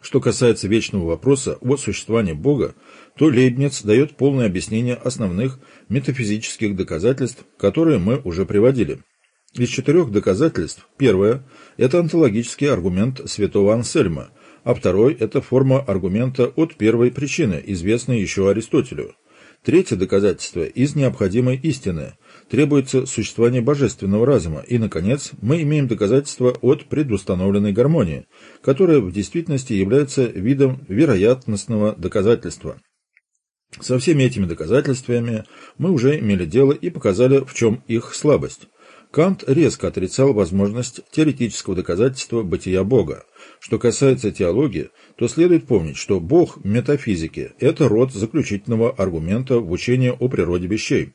Что касается вечного вопроса о существовании Бога, то Лейбниц дает полное объяснение основных метафизических доказательств, которые мы уже приводили. Из четырех доказательств первое – это онтологический аргумент святого Ансельма, а второй – это форма аргумента от первой причины, известной еще Аристотелю. Третье доказательство из необходимой истины – требуется существование божественного разума, и, наконец, мы имеем доказательство от предустановленной гармонии, которая в действительности является видом вероятностного доказательства. Со всеми этими доказательствами мы уже имели дело и показали, в чем их слабость. Кант резко отрицал возможность теоретического доказательства бытия Бога. Что касается теологии, то следует помнить, что Бог в метафизике – это род заключительного аргумента в учении о природе вещей.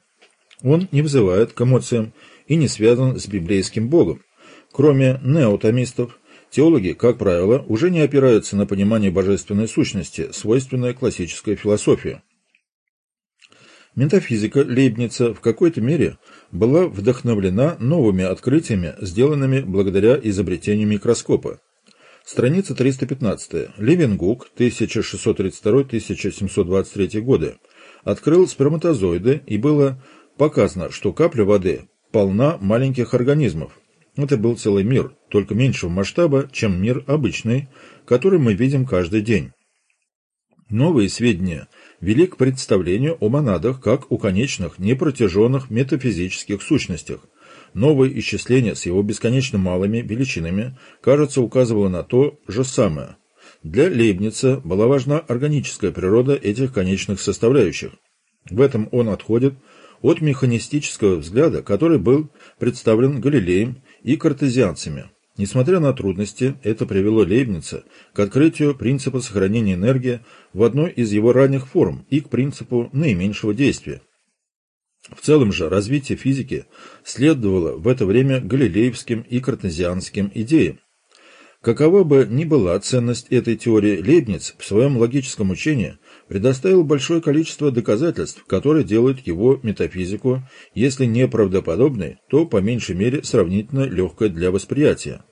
Он не вызывает к эмоциям и не связан с библейским Богом. Кроме неотомистов, теологи, как правило, уже не опираются на понимание божественной сущности, свойственной классической философии. Метафизика Лейбница в какой-то мере была вдохновлена новыми открытиями, сделанными благодаря изобретению микроскопа. Страница 315. Левенгук, 1632-1723 годы, открыл сперматозоиды и было Показано, что капля воды полна маленьких организмов. Это был целый мир, только меньшего масштаба, чем мир обычный, который мы видим каждый день. Новые сведения вели к представлению о монадах как о конечных, непротяженных метафизических сущностях. Новое исчисление с его бесконечно малыми величинами, кажется, указывало на то же самое. Для Лейбница была важна органическая природа этих конечных составляющих. В этом он отходит от механистического взгляда, который был представлен Галилеем и картезианцами. Несмотря на трудности, это привело Лейбница к открытию принципа сохранения энергии в одной из его ранних форм и к принципу наименьшего действия. В целом же развитие физики следовало в это время галилеевским и картезианским идеям. Какова бы ни была ценность этой теории, Лейбниц в своем логическом учении предоставил большое количество доказательств, которые делают его метафизику, если не правдоподобной, то по меньшей мере сравнительно легкой для восприятия.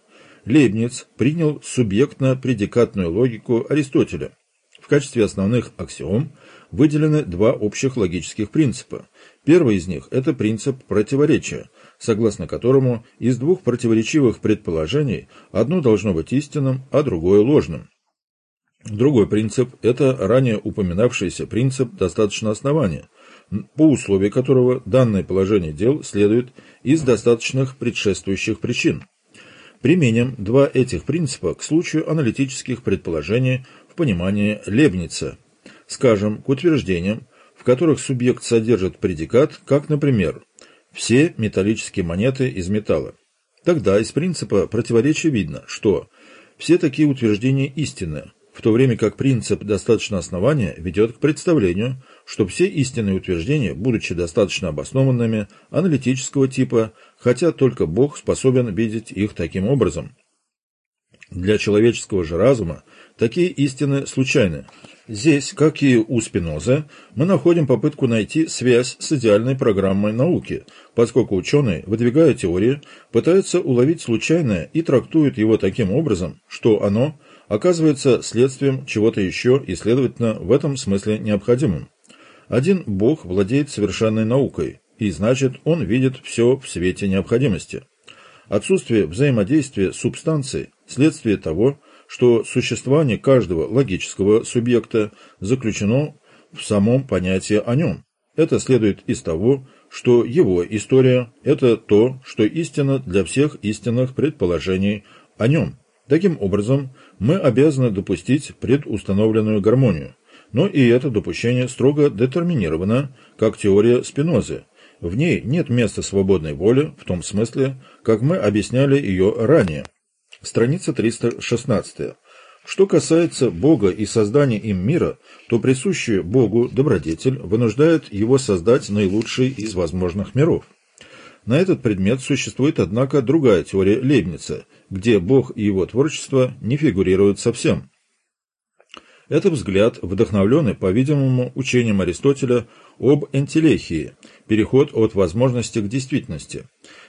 Лейбниц принял субъектно-предикатную логику Аристотеля. В качестве основных аксиом выделены два общих логических принципа. Первый из них – это принцип противоречия, согласно которому из двух противоречивых предположений одно должно быть истинным, а другое ложным. Другой принцип – это ранее упоминавшийся принцип достаточно основания, по условию которого данное положение дел следует из достаточных предшествующих причин. Применим два этих принципа к случаю аналитических предположений в понимании Лебница. Скажем, к утверждениям, в которых субъект содержит предикат, как, например, «все металлические монеты из металла». Тогда из принципа противоречия видно, что все такие утверждения истинны, в то время как принцип достаточно основания ведет к представлению, что все истинные утверждения, будучи достаточно обоснованными, аналитического типа, хотя только Бог способен видеть их таким образом. Для человеческого же разума такие истины случайны. Здесь, как и у Спиноза, мы находим попытку найти связь с идеальной программой науки, поскольку ученые, выдвигая теории, пытаются уловить случайное и трактуют его таким образом, что оно – оказывается следствием чего-то еще и, следовательно, в этом смысле необходимым. Один Бог владеет совершенной наукой, и значит, он видит все в свете необходимости. Отсутствие взаимодействия субстанций – следствие того, что существование каждого логического субъекта заключено в самом понятии о нем. Это следует из того, что его история – это то, что истина для всех истинных предположений о нем. Таким образом, мы обязаны допустить предустановленную гармонию, но и это допущение строго детерминировано, как теория Спинозы. В ней нет места свободной воли в том смысле, как мы объясняли ее ранее. Страница 316. Что касается Бога и создания им мира, то присущий Богу добродетель вынуждает его создать наилучший из возможных миров. На этот предмет существует, однако, другая теория Лейбница, где Бог и его творчество не фигурируют совсем. Это взгляд, вдохновленный, по-видимому, учением Аристотеля об энтелехии, переход от возможности к действительности.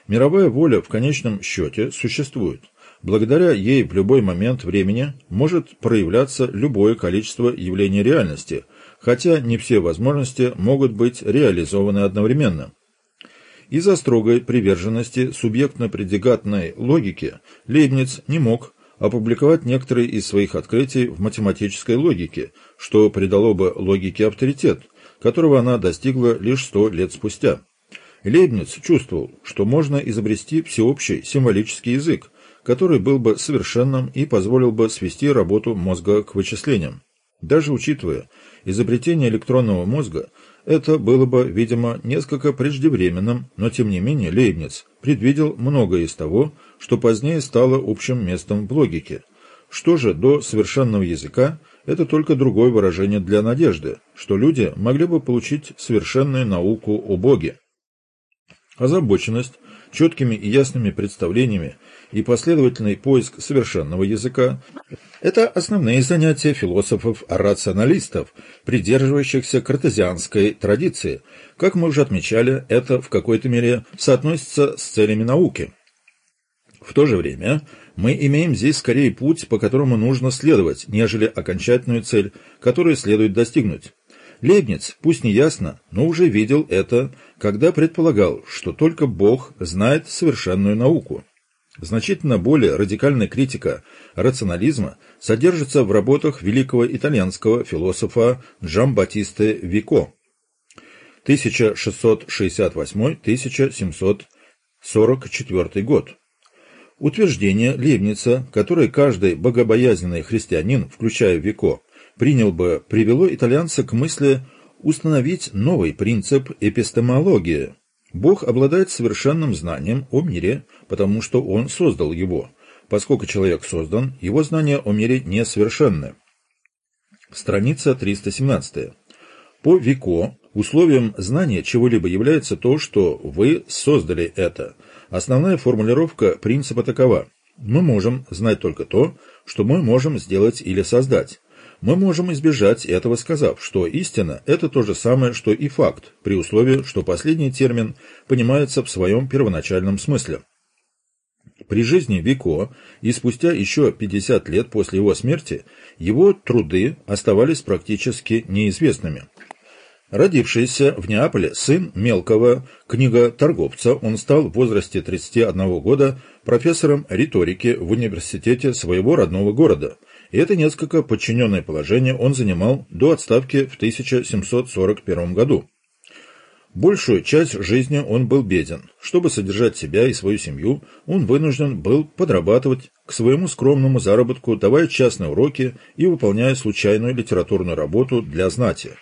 Мировая воля в конечном счете существует. Благодаря ей в любой момент времени может проявляться любое количество явлений реальности, хотя не все возможности могут быть реализованы одновременно. Из-за строгой приверженности субъектно-предикатной логике Лейбниц не мог опубликовать некоторые из своих открытий в математической логике, что придало бы логике авторитет, которого она достигла лишь сто лет спустя. Лейбниц чувствовал, что можно изобрести всеобщий символический язык, который был бы совершенным и позволил бы свести работу мозга к вычислениям. Даже учитывая изобретение электронного мозга, это было бы, видимо, несколько преждевременным, но тем не менее Лейбниц предвидел многое из того, что позднее стало общим местом в логике. Что же до совершенного языка, это только другое выражение для надежды, что люди могли бы получить совершенную науку о Боге. Озабоченность четкими и ясными представлениями и последовательный поиск совершенного языка – это основные занятия философов-рационалистов, придерживающихся картезианской традиции. Как мы уже отмечали, это в какой-то мере соотносится с целями науки. В то же время мы имеем здесь скорее путь, по которому нужно следовать, нежели окончательную цель, которую следует достигнуть. Лейбниц, пусть не ясно, но уже видел это, когда предполагал, что только Бог знает совершенную науку. Значительно более радикальная критика рационализма содержится в работах великого итальянского философа Джамбатисте Вико 1668-1744 год. Утверждение Лейбница, которое каждый богобоязненный христианин, включая Вико, принял бы, привело итальянца к мысли установить новый принцип эпистемологии. Бог обладает совершенным знанием о мире, потому что Он создал его. Поскольку человек создан, его знания о мире несовершенны. Страница 317. По Вико условием знания чего-либо является то, что вы создали это. Основная формулировка принципа такова. Мы можем знать только то, что мы можем сделать или создать. Мы можем избежать этого, сказав, что истина – это то же самое, что и факт, при условии, что последний термин понимается в своем первоначальном смысле. При жизни Вико и спустя еще 50 лет после его смерти его труды оставались практически неизвестными. Родившийся в Неаполе сын мелкого книготорговца, он стал в возрасте 31 года профессором риторики в университете своего родного города – и это несколько подчиненное положение он занимал до отставки в 1741 году. Большую часть жизни он был беден. Чтобы содержать себя и свою семью, он вынужден был подрабатывать к своему скромному заработку, давая частные уроки и выполняя случайную литературную работу для знати.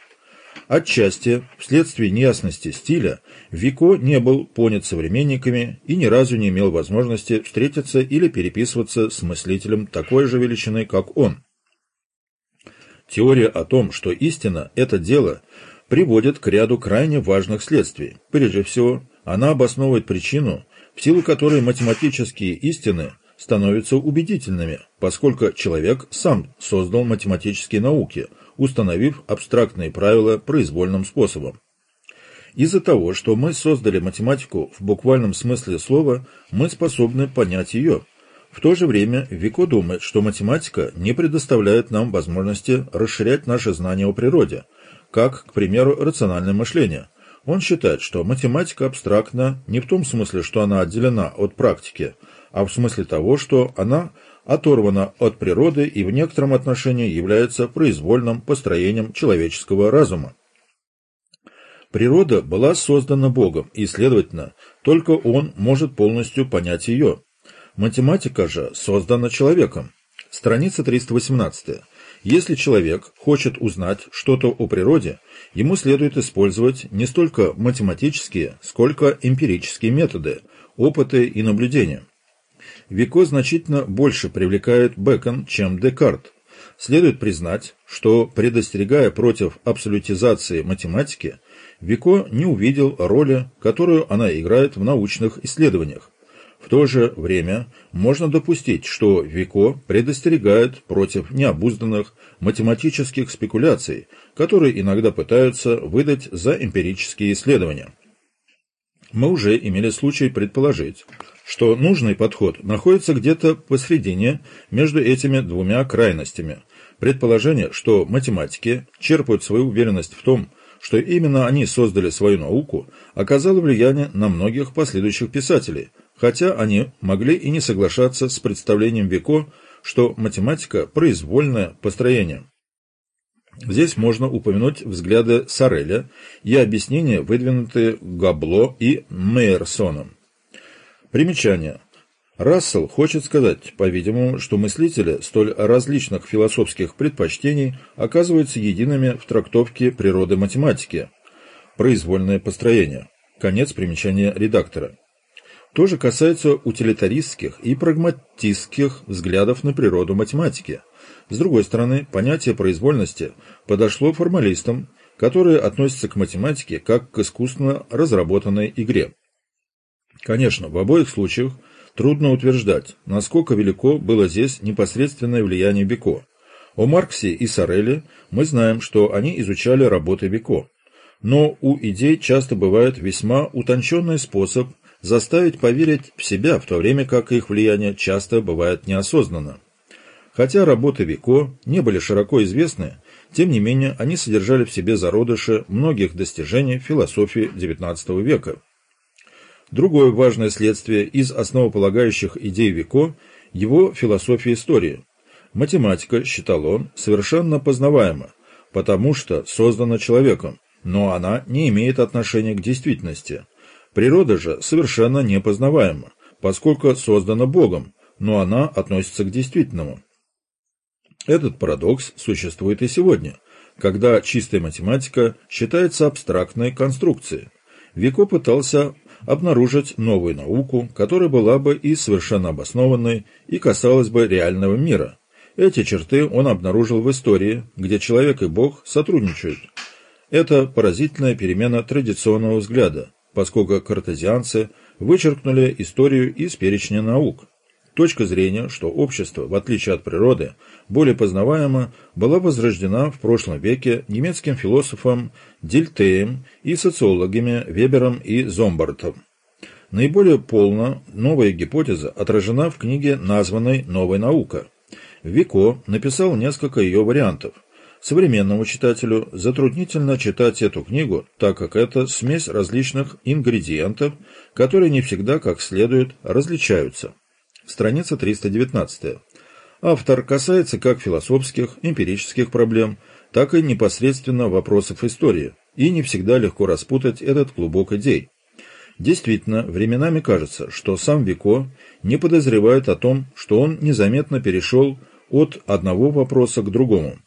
Отчасти, вследствие неясности стиля, Вико не был понят современниками и ни разу не имел возможности встретиться или переписываться с мыслителем такой же величины, как он. Теория о том, что истина – это дело, приводит к ряду крайне важных следствий. Прежде всего, она обосновывает причину, в силу которой математические истины становятся убедительными, поскольку человек сам создал математические науки – установив абстрактные правила произвольным способом. Из-за того, что мы создали математику в буквальном смысле слова, мы способны понять ее. В то же время Вико думает, что математика не предоставляет нам возможности расширять наши знания о природе, как, к примеру, рациональное мышление. Он считает, что математика абстрактна не в том смысле, что она отделена от практики, а в смысле того, что она оторвана от природы и в некотором отношении является произвольным построением человеческого разума. Природа была создана Богом, и, следовательно, только Он может полностью понять ее. Математика же создана человеком. Страница 318. Если человек хочет узнать что-то о природе, ему следует использовать не столько математические, сколько эмпирические методы, опыты и наблюдения. Вико значительно больше привлекает Бекон, чем Декарт. Следует признать, что, предостерегая против абсолютизации математики, Вико не увидел роли, которую она играет в научных исследованиях. В то же время можно допустить, что Вико предостерегает против необузданных математических спекуляций, которые иногда пытаются выдать за эмпирические исследования. Мы уже имели случай предположить, что нужный подход находится где-то посредине между этими двумя крайностями. Предположение, что математики черпают свою уверенность в том, что именно они создали свою науку, оказало влияние на многих последующих писателей, хотя они могли и не соглашаться с представлением Вико, что математика – произвольное построение. Здесь можно упомянуть взгляды Сареля и объяснения, выдвинутые Габло и Мейерсоном. Примечание. Рассел хочет сказать, по-видимому, что мыслители столь различных философских предпочтений оказываются едиными в трактовке природы математики. Произвольное построение. Конец примечания редактора. То же касается утилитаристских и прагматистских взглядов на природу математики. С другой стороны, понятие произвольности подошло формалистам, которые относятся к математике как к искусственно разработанной игре. Конечно, в обоих случаях трудно утверждать, насколько велико было здесь непосредственное влияние Бико. О Марксе и Сореле мы знаем, что они изучали работы Бико. Но у идей часто бывает весьма утонченный способ заставить поверить в себя, в то время как их влияние часто бывает неосознанно. Хотя работы Вико не были широко известны, тем не менее они содержали в себе зародыши многих достижений философии XIX века. Другое важное следствие из основополагающих идей Вико – его философия истории. Математика, считал он, совершенно познаваема, потому что создана человеком, но она не имеет отношения к действительности. Природа же совершенно непознаваема, поскольку создана Богом, но она относится к действительному. Этот парадокс существует и сегодня, когда чистая математика считается абстрактной конструкцией. Вико пытался обнаружить новую науку, которая была бы и совершенно обоснованной, и касалась бы реального мира. Эти черты он обнаружил в истории, где человек и Бог сотрудничают. Это поразительная перемена традиционного взгляда, поскольку картезианцы вычеркнули историю из перечня наук. Точка зрения, что общество, в отличие от природы, более познаваемо, была возрождена в прошлом веке немецким философом Дильтеем и социологами Вебером и Зомбартом. Наиболее полно новая гипотеза отражена в книге, названной «Новая наука». Вико написал несколько ее вариантов – Современному читателю затруднительно читать эту книгу, так как это смесь различных ингредиентов, которые не всегда как следует различаются. Страница 319. Автор касается как философских, эмпирических проблем, так и непосредственно вопросов истории, и не всегда легко распутать этот клубок идей. Действительно, временами кажется, что сам Вико не подозревает о том, что он незаметно перешел от одного вопроса к другому.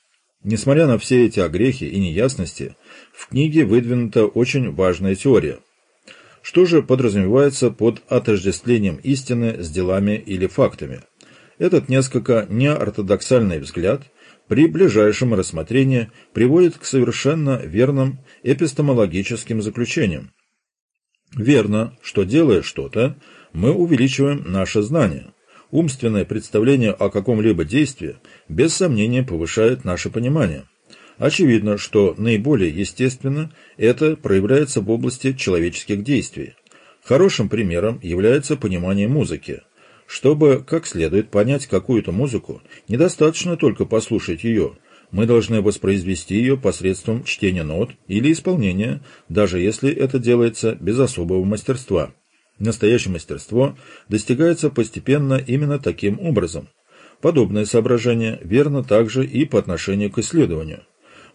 Несмотря на все эти огрехи и неясности, в книге выдвинута очень важная теория. Что же подразумевается под отождествлением истины с делами или фактами? Этот несколько неортодоксальный взгляд при ближайшем рассмотрении приводит к совершенно верным эпистемологическим заключениям. Верно, что делая что-то, мы увеличиваем наше знание. Умственное представление о каком-либо действии без сомнения повышает наше понимание. Очевидно, что наиболее естественно это проявляется в области человеческих действий. Хорошим примером является понимание музыки. Чтобы как следует понять какую-то музыку, недостаточно только послушать ее. Мы должны воспроизвести ее посредством чтения нот или исполнения, даже если это делается без особого мастерства. Настоящее мастерство достигается постепенно именно таким образом. Подобное соображение верно также и по отношению к исследованию.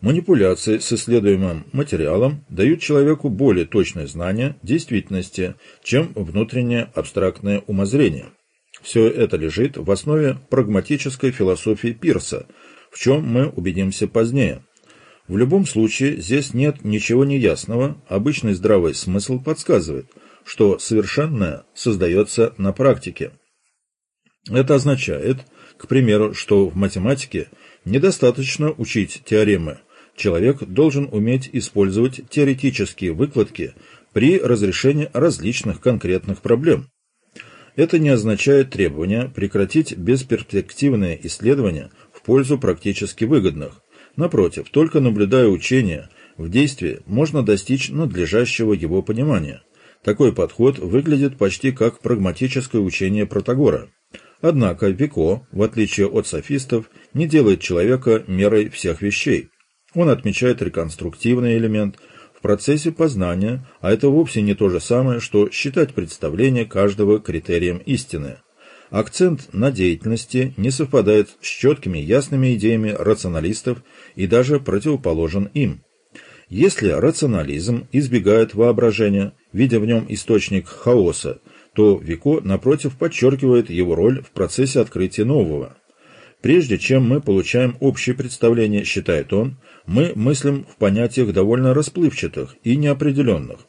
Манипуляции с исследуемым материалом дают человеку более точное знание действительности, чем внутреннее абстрактное умозрение. Все это лежит в основе прагматической философии Пирса, в чем мы убедимся позднее. В любом случае, здесь нет ничего неясного, обычный здравый смысл подсказывает – что совершенное создается на практике. Это означает, к примеру, что в математике недостаточно учить теоремы. Человек должен уметь использовать теоретические выкладки при разрешении различных конкретных проблем. Это не означает требования прекратить бесперспективные исследования в пользу практически выгодных. Напротив, только наблюдая учение в действии можно достичь надлежащего его понимания – Такой подход выглядит почти как прагматическое учение Протагора. Однако Вико, в отличие от софистов, не делает человека мерой всех вещей. Он отмечает реконструктивный элемент в процессе познания, а это вовсе не то же самое, что считать представление каждого критерием истины. Акцент на деятельности не совпадает с четкими ясными идеями рационалистов и даже противоположен им. Если рационализм избегает воображения, видя в нем источник хаоса, то Вико, напротив, подчеркивает его роль в процессе открытия нового. Прежде чем мы получаем общее представление, считает он, мы мыслим в понятиях довольно расплывчатых и неопределенных.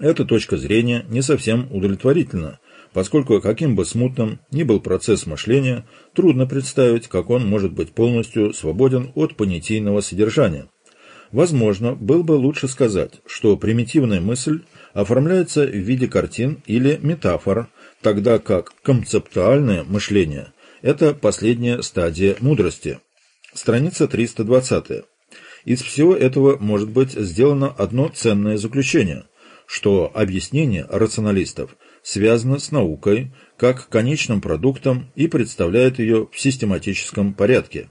Эта точка зрения не совсем удовлетворительна, поскольку каким бы смутным ни был процесс мышления, трудно представить, как он может быть полностью свободен от понятийного содержания. Возможно, было бы лучше сказать, что примитивная мысль оформляется в виде картин или метафор, тогда как концептуальное мышление – это последняя стадия мудрости. Страница 320. Из всего этого может быть сделано одно ценное заключение, что объяснение рационалистов связано с наукой как конечным продуктом и представляет ее в систематическом порядке.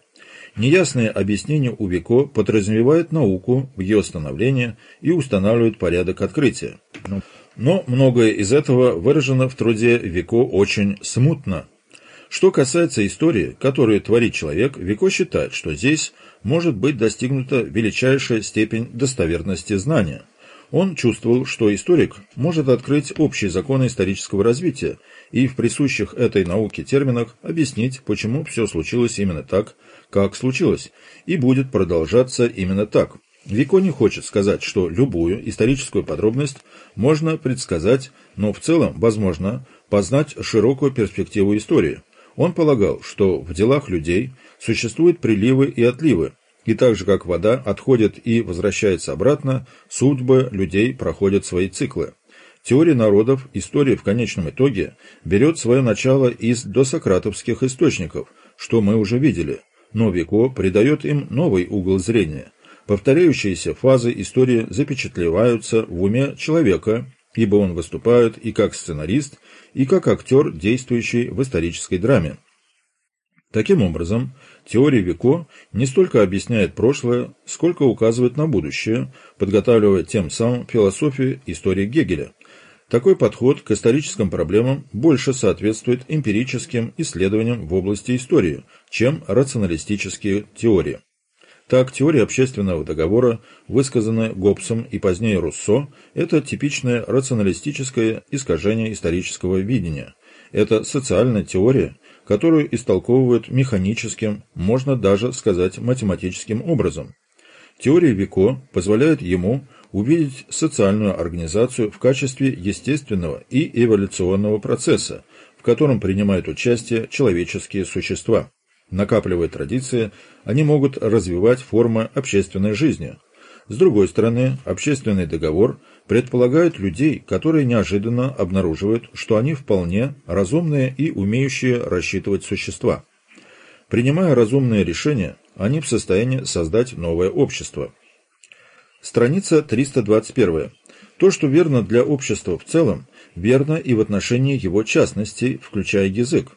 Неясное объяснение у Вико подразумевает науку в ее становлении и устанавливает порядок открытия. Но многое из этого выражено в труде Вико очень смутно. Что касается истории, которую творит человек, Вико считает, что здесь может быть достигнута величайшая степень достоверности знания. Он чувствовал, что историк может открыть общие законы исторического развития и в присущих этой науке терминах объяснить, почему все случилось именно так, как случилось, и будет продолжаться именно так. Вико не хочет сказать, что любую историческую подробность можно предсказать, но в целом, возможно, познать широкую перспективу истории. Он полагал, что в делах людей существуют приливы и отливы, и так же, как вода отходит и возвращается обратно, судьбы людей проходят свои циклы. Теория народов, история в конечном итоге, берет свое начало из досократовских источников, что мы уже видели – но Вико придает им новый угол зрения. Повторяющиеся фазы истории запечатлеваются в уме человека, ибо он выступает и как сценарист, и как актер, действующий в исторической драме. Таким образом, теория Вико не столько объясняет прошлое, сколько указывает на будущее, подготавливая тем самым философию истории Гегеля – такой подход к историческим проблемам больше соответствует эмпирическим исследованиям в области истории, чем рационалистические теории. Так, теория общественного договора, высказанная Гоббсом и позднее Руссо, это типичное рационалистическое искажение исторического видения. Это социальная теория, которую истолковывают механическим, можно даже сказать математическим образом. Теория Вико позволяет ему увидеть социальную организацию в качестве естественного и эволюционного процесса, в котором принимают участие человеческие существа. Накапливая традиции, они могут развивать формы общественной жизни. С другой стороны, общественный договор предполагает людей, которые неожиданно обнаруживают, что они вполне разумные и умеющие рассчитывать существа. Принимая разумные решения, они в состоянии создать новое общество – Страница 321. То, что верно для общества в целом, верно и в отношении его частностей, включая язык.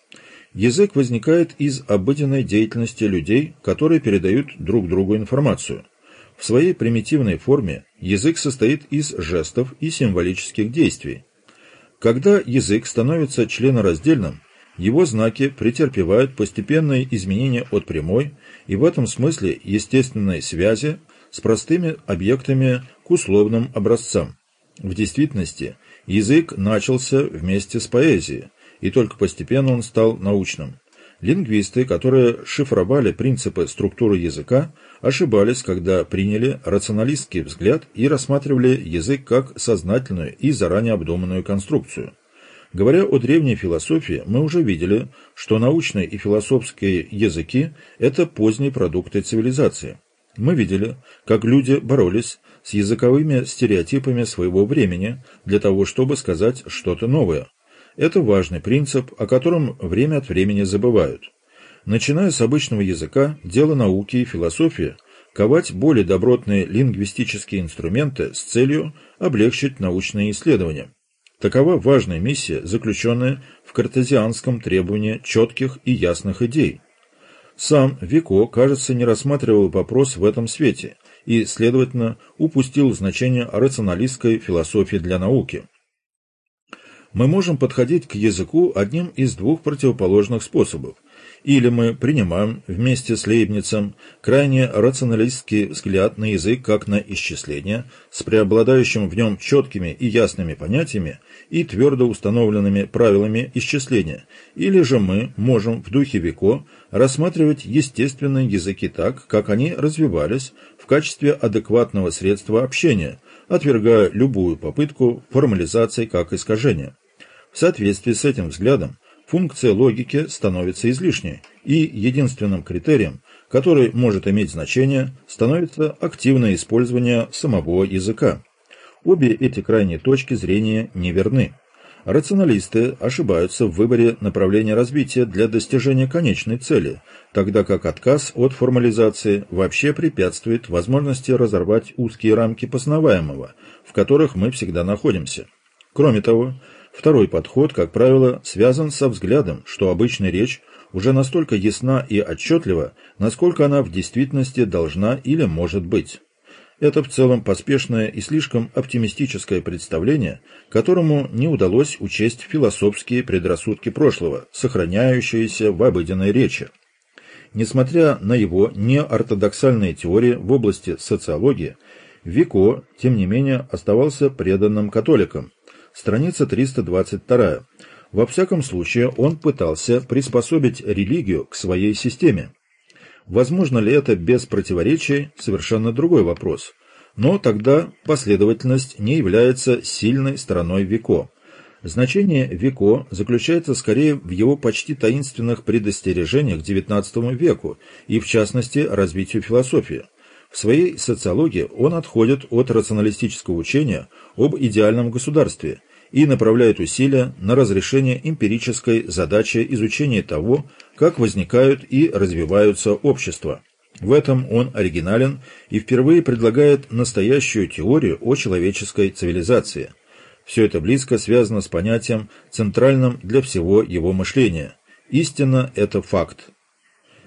Язык возникает из обыденной деятельности людей, которые передают друг другу информацию. В своей примитивной форме язык состоит из жестов и символических действий. Когда язык становится членораздельным, его знаки претерпевают постепенные изменения от прямой и в этом смысле естественной связи с простыми объектами к условным образцам. В действительности язык начался вместе с поэзией, и только постепенно он стал научным. Лингвисты, которые шифровали принципы структуры языка, ошибались, когда приняли рационалистский взгляд и рассматривали язык как сознательную и заранее обдуманную конструкцию. Говоря о древней философии, мы уже видели, что научные и философские языки – это поздние продукты цивилизации. Мы видели, как люди боролись с языковыми стереотипами своего времени для того, чтобы сказать что-то новое. Это важный принцип, о котором время от времени забывают. Начиная с обычного языка, дело науки и философии ковать более добротные лингвистические инструменты с целью облегчить научные исследования. Такова важная миссия, заключенная в картезианском требовании четких и ясных идей. Сам Вико, кажется, не рассматривал вопрос в этом свете и, следовательно, упустил значение рационалистской философии для науки. Мы можем подходить к языку одним из двух противоположных способов – или мы принимаем вместе с Лейбницем крайне рационалистский взгляд на язык как на исчисление с преобладающим в нем четкими и ясными понятиями и твердо установленными правилами исчисления, или же мы можем в духе Вико рассматривать естественные языки так, как они развивались в качестве адекватного средства общения, отвергая любую попытку формализации как искажения. В соответствии с этим взглядом функция логики становится излишней, и единственным критерием, который может иметь значение, становится активное использование самого языка. Обе эти крайние точки зрения неверны. Рационалисты ошибаются в выборе направления развития для достижения конечной цели, тогда как отказ от формализации вообще препятствует возможности разорвать узкие рамки познаваемого, в которых мы всегда находимся. Кроме того, Второй подход, как правило, связан со взглядом, что обычная речь уже настолько ясна и отчетлива, насколько она в действительности должна или может быть. Это в целом поспешное и слишком оптимистическое представление, которому не удалось учесть философские предрассудки прошлого, сохраняющиеся в обыденной речи. Несмотря на его неортодоксальные теории в области социологии, Вико, тем не менее, оставался преданным католиком, страница 322. Во всяком случае, он пытался приспособить религию к своей системе. Возможно ли это без противоречий – совершенно другой вопрос. Но тогда последовательность не является сильной стороной Вико. Значение Вико заключается скорее в его почти таинственных предостережениях XIX веку и, в частности, развитию философии. В своей социологии он отходит от рационалистического учения об идеальном государстве и направляет усилия на разрешение эмпирической задачи изучения того, как возникают и развиваются общества. В этом он оригинален и впервые предлагает настоящую теорию о человеческой цивилизации. Все это близко связано с понятием, центральным для всего его мышления. Истина – это факт,